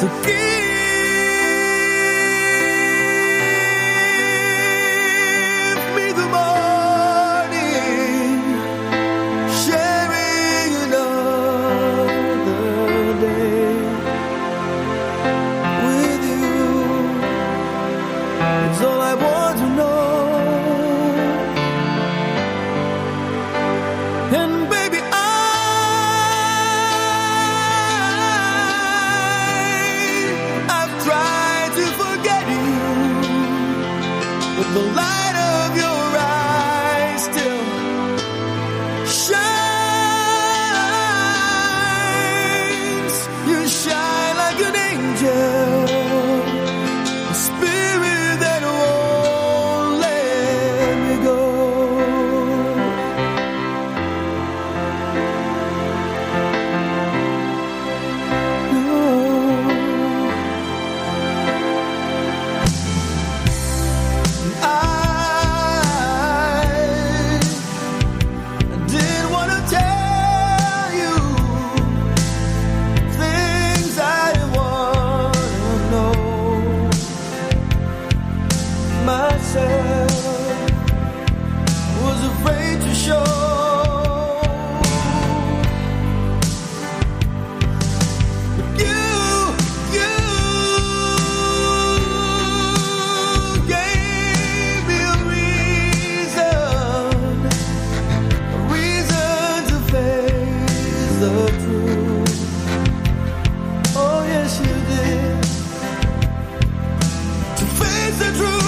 So the light. the truth.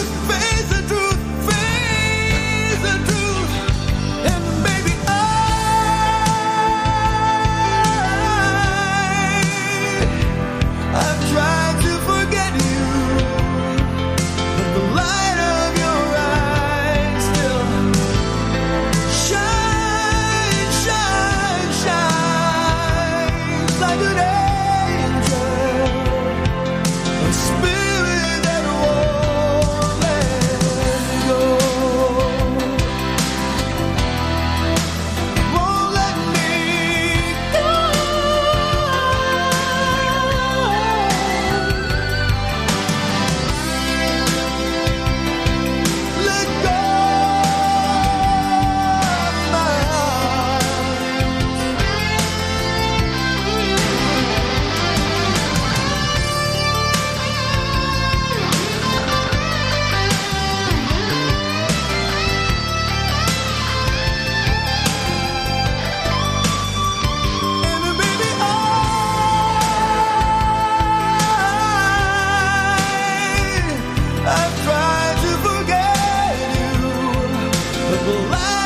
I